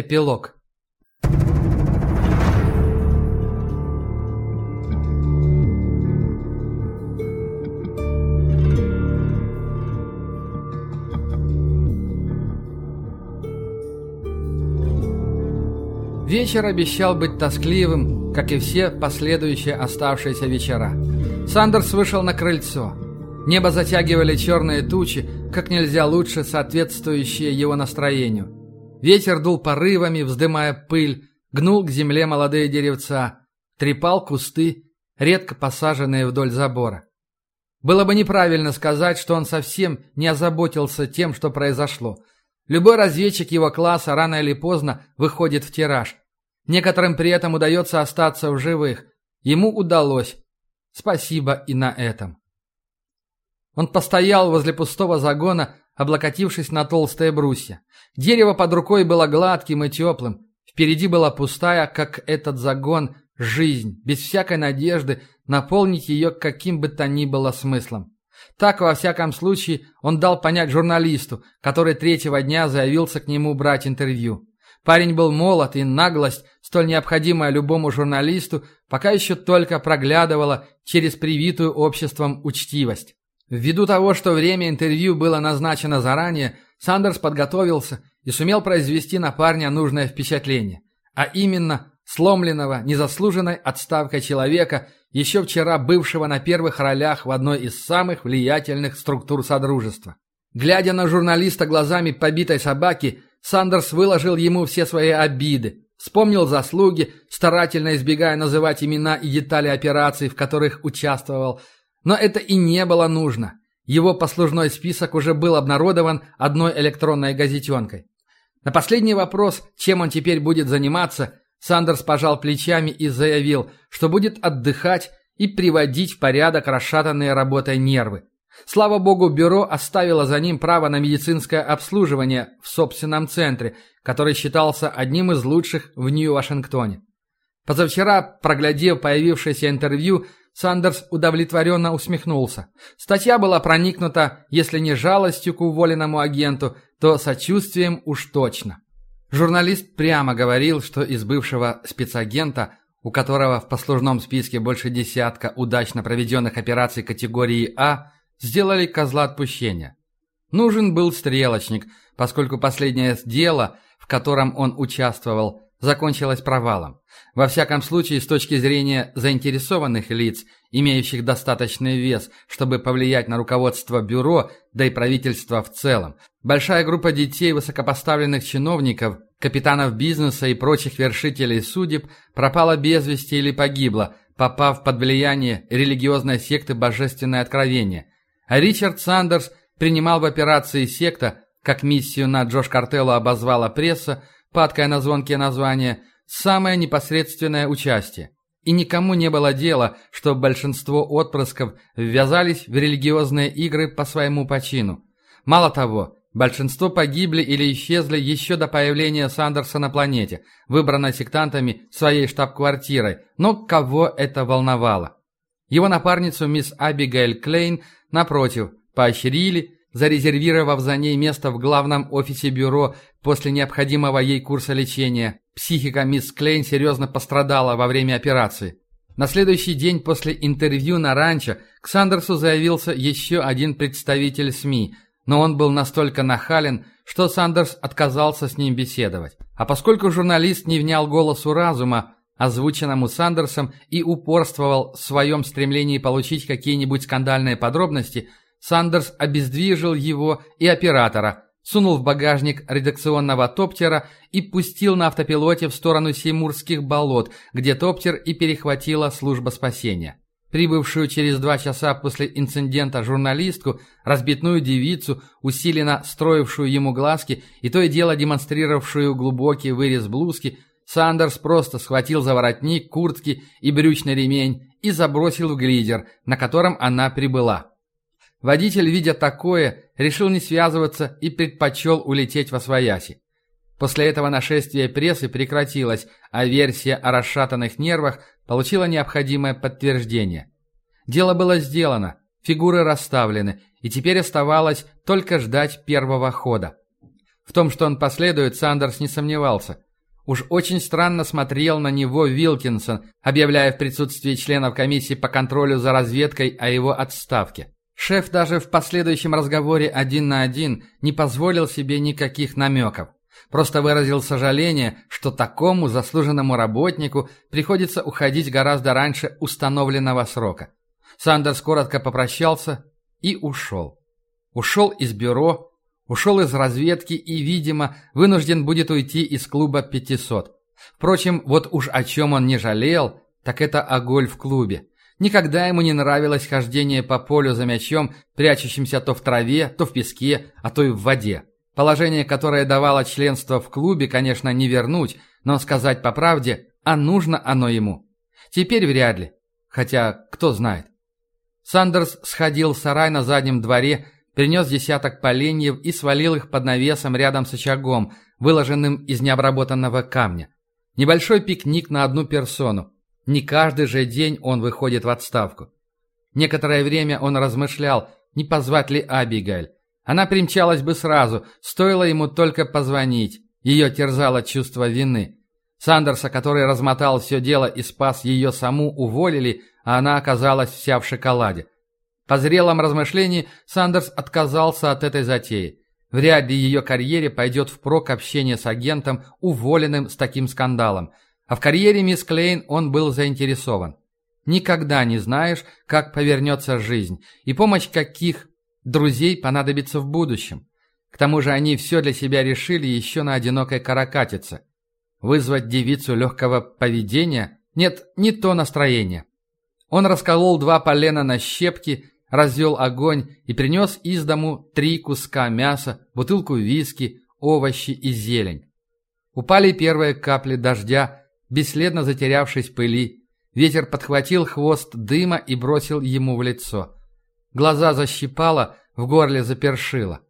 Эпилог. Вечер обещал быть тоскливым, как и все последующие оставшиеся вечера. Сандерс вышел на крыльцо. Небо затягивали черные тучи, как нельзя лучше соответствующие его настроению. Ветер дул порывами, вздымая пыль, гнул к земле молодые деревца, трепал кусты, редко посаженные вдоль забора. Было бы неправильно сказать, что он совсем не озаботился тем, что произошло. Любой разведчик его класса рано или поздно выходит в тираж. Некоторым при этом удается остаться в живых. Ему удалось. Спасибо и на этом. Он постоял возле пустого загона, облокотившись на толстые брусья. Дерево под рукой было гладким и теплым. Впереди была пустая, как этот загон, жизнь, без всякой надежды наполнить ее каким бы то ни было смыслом. Так, во всяком случае, он дал понять журналисту, который третьего дня заявился к нему брать интервью. Парень был молод, и наглость, столь необходимая любому журналисту, пока еще только проглядывала через привитую обществом учтивость. Ввиду того, что время интервью было назначено заранее, Сандерс подготовился и сумел произвести на парня нужное впечатление. А именно, сломленного, незаслуженной отставкой человека, еще вчера бывшего на первых ролях в одной из самых влиятельных структур Содружества. Глядя на журналиста глазами побитой собаки, Сандерс выложил ему все свои обиды, вспомнил заслуги, старательно избегая называть имена и детали операций, в которых участвовал, но это и не было нужно. Его послужной список уже был обнародован одной электронной газетенкой. На последний вопрос, чем он теперь будет заниматься, Сандерс пожал плечами и заявил, что будет отдыхать и приводить в порядок расшатанные работой нервы. Слава богу, бюро оставило за ним право на медицинское обслуживание в собственном центре, который считался одним из лучших в Нью-Вашингтоне. Позавчера, проглядев появившееся интервью, Сандерс удовлетворенно усмехнулся. Статья была проникнута, если не жалостью к уволенному агенту, то сочувствием уж точно. Журналист прямо говорил, что из бывшего спецагента, у которого в послужном списке больше десятка удачно проведенных операций категории А, сделали козла отпущения. Нужен был стрелочник, поскольку последнее дело, в котором он участвовал, закончилось провалом. Во всяком случае, с точки зрения заинтересованных лиц, имеющих достаточный вес, чтобы повлиять на руководство бюро, да и правительство в целом. Большая группа детей высокопоставленных чиновников, капитанов бизнеса и прочих вершителей судеб пропала без вести или погибла, попав под влияние религиозной секты «Божественное откровение». А Ричард Сандерс принимал в операции «Секта», как миссию на Джош Картелло обозвала пресса, падкая на звонкие названия, самое непосредственное участие. И никому не было дела, что большинство отпрысков ввязались в религиозные игры по своему почину. Мало того, большинство погибли или исчезли еще до появления Сандерса на планете, выбранной сектантами своей штаб-квартирой, но кого это волновало? Его напарницу мисс Абигейль Клейн, напротив, поощрили, зарезервировав за ней место в главном офисе бюро после необходимого ей курса лечения. Психика мисс Клейн серьезно пострадала во время операции. На следующий день после интервью на ранчо к Сандерсу заявился еще один представитель СМИ, но он был настолько нахален, что Сандерс отказался с ним беседовать. А поскольку журналист не внял голосу разума, озвученному Сандерсом, и упорствовал в своем стремлении получить какие-нибудь скандальные подробности – Сандерс обездвижил его и оператора, сунул в багажник редакционного топтера и пустил на автопилоте в сторону Сеймурских болот, где топтер и перехватила служба спасения. Прибывшую через два часа после инцидента журналистку, разбитную девицу, усиленно строившую ему глазки и то и дело демонстрировавшую глубокий вырез блузки, Сандерс просто схватил за воротник куртки и брючный ремень и забросил в глидер, на котором она прибыла. Водитель, видя такое, решил не связываться и предпочел улететь во свояси. После этого нашествие прессы прекратилось, а версия о расшатанных нервах получила необходимое подтверждение. Дело было сделано, фигуры расставлены, и теперь оставалось только ждать первого хода. В том, что он последует, Сандерс не сомневался. Уж очень странно смотрел на него Вилкинсон, объявляя в присутствии членов комиссии по контролю за разведкой о его отставке. Шеф даже в последующем разговоре один на один не позволил себе никаких намеков. Просто выразил сожаление, что такому заслуженному работнику приходится уходить гораздо раньше установленного срока. Сандерс коротко попрощался и ушел. Ушел из бюро, ушел из разведки и, видимо, вынужден будет уйти из клуба 500. Впрочем, вот уж о чем он не жалел, так это о гольф-клубе. Никогда ему не нравилось хождение по полю за мячом, прячущимся то в траве, то в песке, а то и в воде. Положение, которое давало членство в клубе, конечно, не вернуть, но сказать по правде, а нужно оно ему. Теперь вряд ли. Хотя, кто знает. Сандерс сходил в сарай на заднем дворе, принес десяток поленьев и свалил их под навесом рядом с очагом, выложенным из необработанного камня. Небольшой пикник на одну персону. Не каждый же день он выходит в отставку. Некоторое время он размышлял, не позвать ли Абигайль. Она примчалась бы сразу, стоило ему только позвонить. Ее терзало чувство вины. Сандерса, который размотал все дело и спас ее саму, уволили, а она оказалась вся в шоколаде. По зрелом размышлении Сандерс отказался от этой затеи. Вряд ли ее карьере пойдет впрок общение с агентом, уволенным с таким скандалом. А в карьере мисс Клейн он был заинтересован. Никогда не знаешь, как повернется жизнь, и помощь каких друзей понадобится в будущем. К тому же они все для себя решили еще на одинокой каракатице. Вызвать девицу легкого поведения? Нет, не то настроение. Он расколол два полена на щепки, развел огонь и принес из дому три куска мяса, бутылку виски, овощи и зелень. Упали первые капли дождя, бесследно затерявшись в пыли. Ветер подхватил хвост дыма и бросил ему в лицо. Глаза защипало, в горле запершило.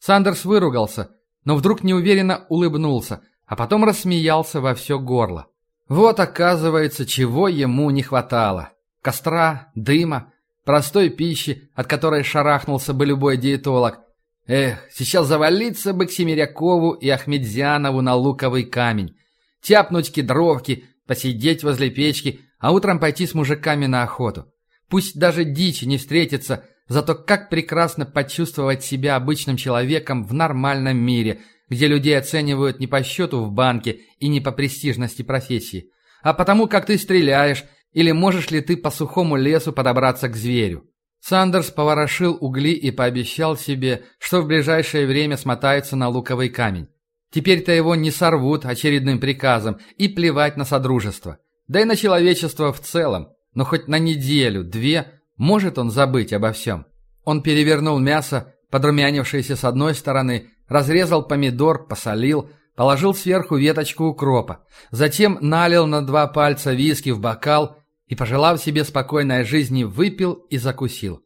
Сандерс выругался, но вдруг неуверенно улыбнулся, а потом рассмеялся во все горло. Вот, оказывается, чего ему не хватало. Костра, дыма, простой пищи, от которой шарахнулся бы любой диетолог. Эх, сейчас завалиться бы к Семерякову и Ахмедзянову на луковый камень. Тяпнуть кедровки, посидеть возле печки, а утром пойти с мужиками на охоту. Пусть даже дичи не встретится, зато как прекрасно почувствовать себя обычным человеком в нормальном мире, где людей оценивают не по счету в банке и не по престижности профессии, а потому, как ты стреляешь, или можешь ли ты по сухому лесу подобраться к зверю. Сандерс поворошил угли и пообещал себе, что в ближайшее время смотается на луковый камень. Теперь-то его не сорвут очередным приказом и плевать на содружество. Да и на человечество в целом но хоть на неделю, две, может он забыть обо всем. Он перевернул мясо, подрумянившееся с одной стороны, разрезал помидор, посолил, положил сверху веточку укропа, затем налил на два пальца виски в бокал и, пожелав себе спокойной жизни, выпил и закусил.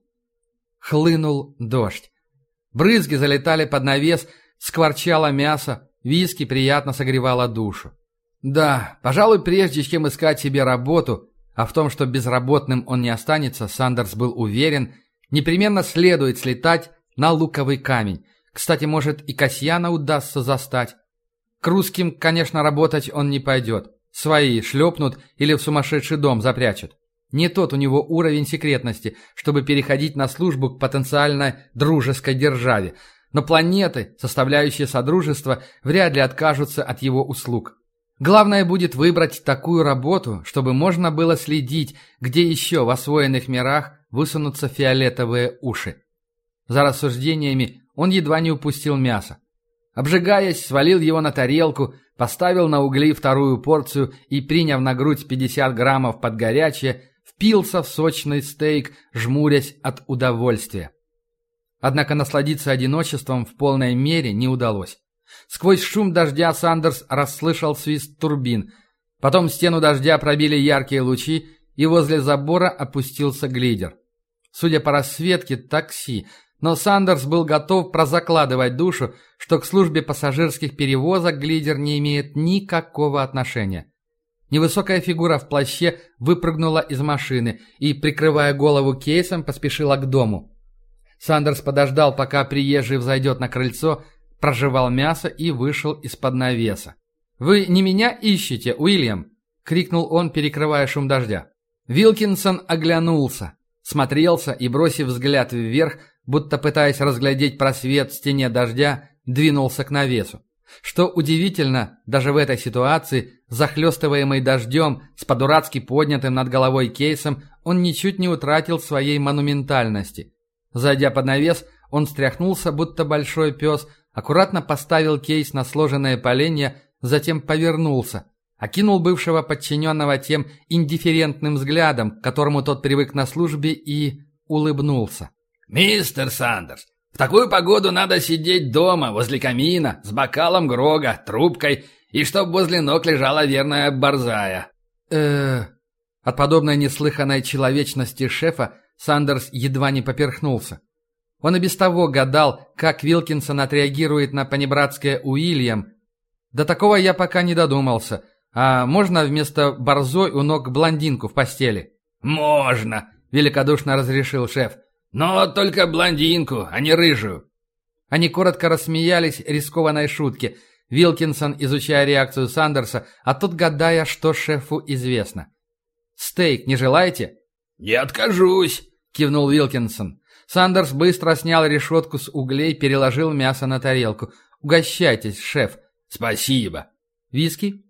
Хлынул дождь. Брызги залетали под навес, скворчало мясо, виски приятно согревало душу. Да, пожалуй, прежде чем искать себе работу, а в том, что безработным он не останется, Сандерс был уверен, непременно следует слетать на луковый камень. Кстати, может, и Касьяна удастся застать. К русским, конечно, работать он не пойдет. Свои шлепнут или в сумасшедший дом запрячут. Не тот у него уровень секретности, чтобы переходить на службу к потенциально дружеской державе. Но планеты, составляющие Содружество, вряд ли откажутся от его услуг. Главное будет выбрать такую работу, чтобы можно было следить, где еще в освоенных мирах высунутся фиолетовые уши. За рассуждениями он едва не упустил мясо. Обжигаясь, свалил его на тарелку, поставил на угли вторую порцию и, приняв на грудь 50 граммов под горячее, впился в сочный стейк, жмурясь от удовольствия. Однако насладиться одиночеством в полной мере не удалось. Сквозь шум дождя Сандерс расслышал свист турбин. Потом стену дождя пробили яркие лучи, и возле забора опустился глидер. Судя по расцветке, такси, но Сандерс был готов прозакладывать душу, что к службе пассажирских перевозок глидер не имеет никакого отношения. Невысокая фигура в плаще выпрыгнула из машины и, прикрывая голову кейсом, поспешила к дому. Сандерс подождал, пока приезжий взойдет на крыльцо, прожевал мясо и вышел из-под навеса. «Вы не меня ищете, Уильям?» — крикнул он, перекрывая шум дождя. Вилкинсон оглянулся, смотрелся и, бросив взгляд вверх, будто пытаясь разглядеть просвет в стене дождя, двинулся к навесу. Что удивительно, даже в этой ситуации, захлестываемый дождем, с подурацки поднятым над головой кейсом, он ничуть не утратил своей монументальности. Зайдя под навес, он стряхнулся, будто большой пес, аккуратно поставил кейс на сложенное поленья, затем повернулся, окинул бывшего подчиненного тем индифферентным взглядом, к которому тот привык на службе, и улыбнулся. «Мистер Сандерс, в такую погоду надо сидеть дома, возле камина, с бокалом Грога, трубкой, и чтоб возле ног лежала верная борзая». э От подобной неслыханной человечности шефа Сандерс едва не поперхнулся. Он и без того гадал, как Вилкинсон отреагирует на понебратское Уильям. До такого я пока не додумался. А можно вместо борзой у ног блондинку в постели? «Можно», — великодушно разрешил шеф. «Но только блондинку, а не рыжую». Они коротко рассмеялись рискованной шутке. Вилкинсон, изучая реакцию Сандерса, а тот гадая, что шефу известно. «Стейк не желаете?» «Не откажусь», — кивнул Вилкинсон. Сандерс быстро снял решетку с углей, переложил мясо на тарелку. «Угощайтесь, шеф». «Спасибо». «Виски?»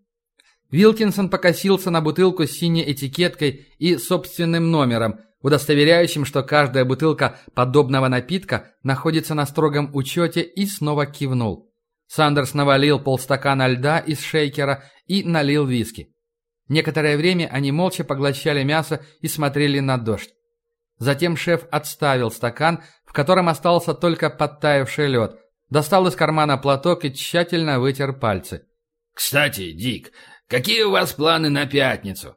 Вилкинсон покосился на бутылку с синей этикеткой и собственным номером, удостоверяющим, что каждая бутылка подобного напитка находится на строгом учете, и снова кивнул. Сандерс навалил полстакана льда из шейкера и налил виски. Некоторое время они молча поглощали мясо и смотрели на дождь. Затем шеф отставил стакан, в котором остался только подтаявший лед, достал из кармана платок и тщательно вытер пальцы. «Кстати, Дик, какие у вас планы на пятницу?»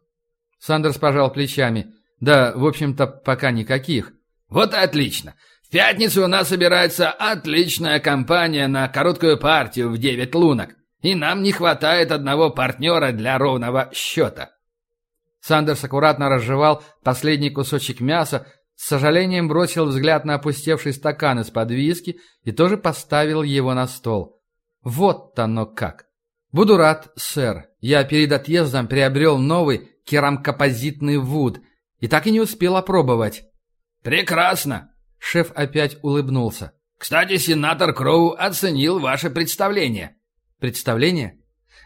Сандерс пожал плечами. «Да, в общем-то, пока никаких». «Вот и отлично. В пятницу у нас собирается отличная компания на короткую партию в девять лунок, и нам не хватает одного партнера для ровного счета». Сандерс аккуратно разжевал последний кусочек мяса, с сожалением бросил взгляд на опустевший стакан из-под виски и тоже поставил его на стол. Вот оно как. Буду рад, сэр. Я перед отъездом приобрел новый керамкопозитный вуд и так и не успел опробовать. Прекрасно. Шеф опять улыбнулся. Кстати, сенатор Кроу оценил ваше представление. Представление?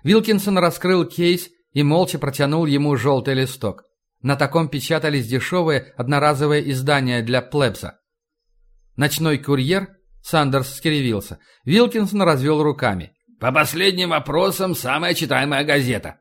Вилкинсон раскрыл кейс и молча протянул ему желтый листок. На таком печатались дешевые одноразовые издания для плебса. «Ночной курьер?» Сандерс скривился. Вилкинсон развел руками. «По последним вопросам самая читаемая газета».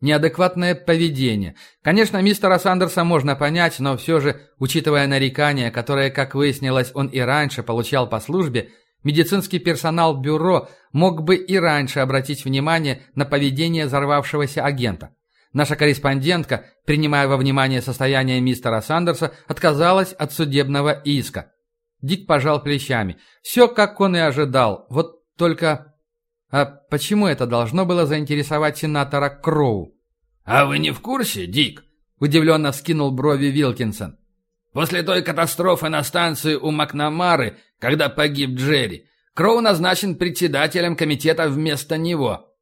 Неадекватное поведение. Конечно, мистера Сандерса можно понять, но все же, учитывая нарекания, которые, как выяснилось, он и раньше получал по службе, Медицинский персонал бюро мог бы и раньше обратить внимание на поведение взорвавшегося агента. Наша корреспондентка, принимая во внимание состояние мистера Сандерса, отказалась от судебного иска. Дик пожал плечами. Все, как он и ожидал. Вот только... А почему это должно было заинтересовать сенатора Кроу? «А вы не в курсе, Дик?» Удивленно вскинул брови Вилкинсон. После той катастрофы на станции у Макнамары, когда погиб Джерри, Кроу назначен председателем комитета вместо него».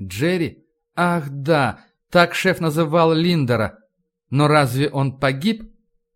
«Джерри? Ах, да, так шеф называл Линдера. Но разве он погиб?»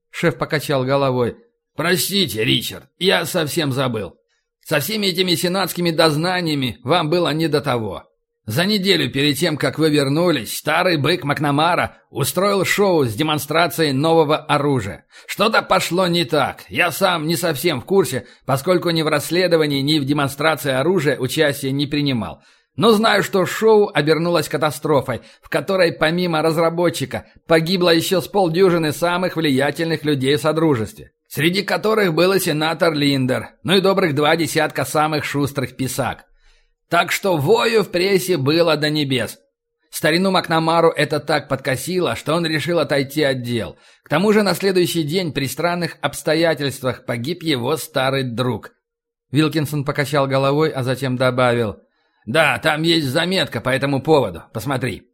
Шеф покачал головой. «Простите, Ричард, я совсем забыл. Со всеми этими сенатскими дознаниями вам было не до того. За неделю перед тем, как вы вернулись, старый бык Макнамара устроил шоу с демонстрацией нового оружия. Что-то пошло не так. Я сам не совсем в курсе, поскольку ни в расследовании, ни в демонстрации оружия участия не принимал. Но знаю, что шоу обернулось катастрофой, в которой помимо разработчика погибло еще с полдюжины самых влиятельных людей в Содружестве. Среди которых был и сенатор Линдер, ну и добрых два десятка самых шустрых писак. Так что вою в прессе было до небес. Старину Макнамару это так подкосило, что он решил отойти от дел. К тому же на следующий день при странных обстоятельствах погиб его старый друг. Вилкинсон покачал головой, а затем добавил. «Да, там есть заметка по этому поводу. Посмотри».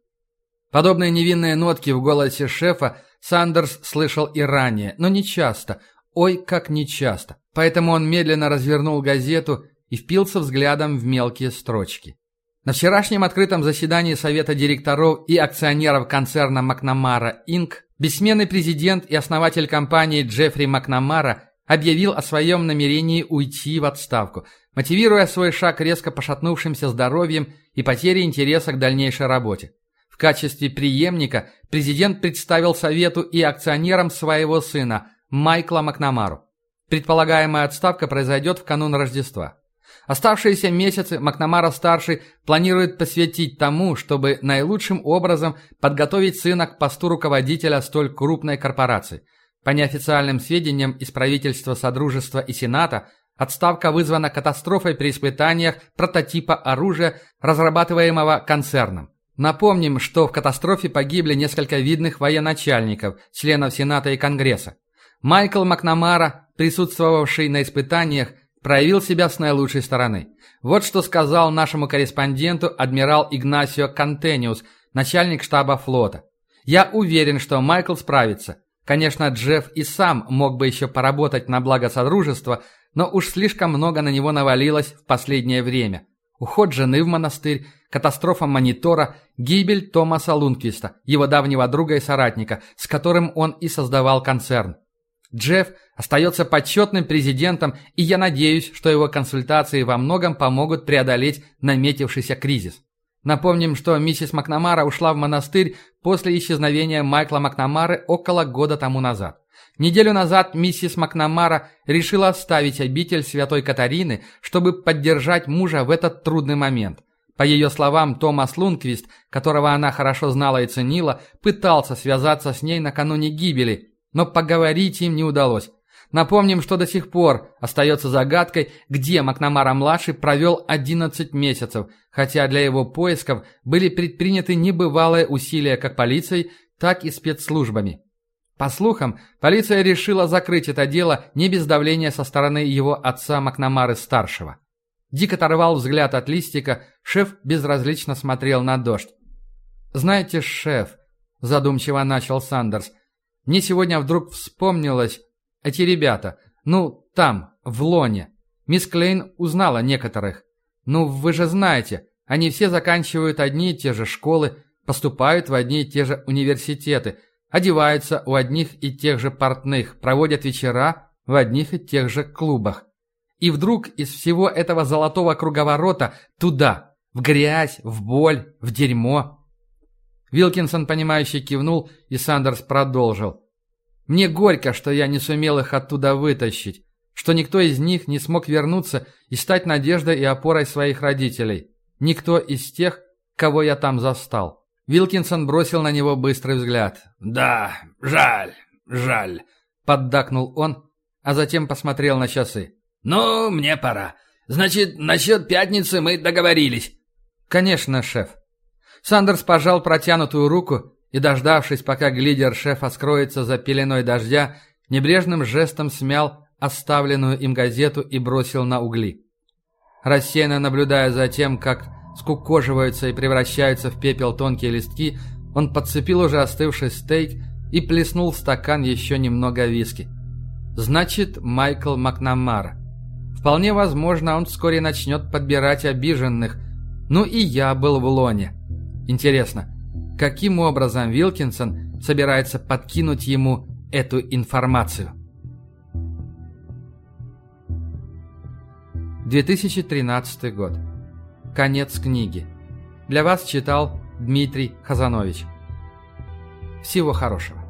Подобные невинные нотки в голосе шефа Сандерс слышал и ранее, но не часто. Ой, как не часто. Поэтому он медленно развернул газету и впился взглядом в мелкие строчки. На вчерашнем открытом заседании Совета директоров и акционеров концерна Макнамара Инк бессменный президент и основатель компании Джеффри Макнамара объявил о своем намерении уйти в отставку, мотивируя свой шаг резко пошатнувшимся здоровьем и потерей интереса к дальнейшей работе. В качестве преемника президент представил Совету и акционерам своего сына Майкла Макнамару. Предполагаемая отставка произойдет в канун Рождества. Оставшиеся месяцы Макнамара-старший планирует посвятить тому, чтобы наилучшим образом подготовить сына к посту руководителя столь крупной корпорации. По неофициальным сведениям из правительства Содружества и Сената, отставка вызвана катастрофой при испытаниях прототипа оружия, разрабатываемого концерном. Напомним, что в катастрофе погибли несколько видных военачальников, членов Сената и Конгресса. Майкл Макнамара, присутствовавший на испытаниях, проявил себя с наилучшей стороны. Вот что сказал нашему корреспонденту адмирал Игнасио Контениус, начальник штаба флота. «Я уверен, что Майкл справится. Конечно, Джефф и сам мог бы еще поработать на благо Содружества, но уж слишком много на него навалилось в последнее время. Уход жены в монастырь, катастрофа монитора, гибель Томаса Лунквиста, его давнего друга и соратника, с которым он и создавал концерн. Джефф остается почетным президентом, и я надеюсь, что его консультации во многом помогут преодолеть наметившийся кризис. Напомним, что миссис Макнамара ушла в монастырь после исчезновения Майкла Макнамары около года тому назад. Неделю назад миссис Макнамара решила оставить обитель Святой Катарины, чтобы поддержать мужа в этот трудный момент. По ее словам, Томас Лунквист, которого она хорошо знала и ценила, пытался связаться с ней накануне гибели, но поговорить им не удалось. Напомним, что до сих пор остается загадкой, где Макнамара-младший провел 11 месяцев, хотя для его поисков были предприняты небывалые усилия как полицией, так и спецслужбами. По слухам, полиция решила закрыть это дело не без давления со стороны его отца Макнамары-старшего. Дик оторвал взгляд от листика, шеф безразлично смотрел на дождь. «Знаете, шеф», – задумчиво начал Сандерс – мне сегодня вдруг вспомнилось эти ребята. Ну, там, в Лоне. Мисс Клейн узнала некоторых. Ну, вы же знаете, они все заканчивают одни и те же школы, поступают в одни и те же университеты, одеваются у одних и тех же портных, проводят вечера в одних и тех же клубах. И вдруг из всего этого золотого круговорота туда, в грязь, в боль, в дерьмо, Вилкинсон, понимающе кивнул, и Сандерс продолжил. «Мне горько, что я не сумел их оттуда вытащить, что никто из них не смог вернуться и стать надеждой и опорой своих родителей. Никто из тех, кого я там застал». Вилкинсон бросил на него быстрый взгляд. «Да, жаль, жаль», — поддакнул он, а затем посмотрел на часы. «Ну, мне пора. Значит, насчет пятницы мы договорились». «Конечно, шеф». Сандерс пожал протянутую руку и, дождавшись, пока глидер шефа скроется за пеленой дождя, небрежным жестом смял оставленную им газету и бросил на угли. Рассеянно наблюдая за тем, как скукоживаются и превращаются в пепел тонкие листки, он подцепил уже остывший стейк и плеснул в стакан еще немного виски. Значит, Майкл Макнамара. Вполне возможно, он вскоре начнет подбирать обиженных. Ну и я был в лоне. Интересно, каким образом Вилкинсон собирается подкинуть ему эту информацию? 2013 год. Конец книги. Для вас читал Дмитрий Хазанович. Всего хорошего.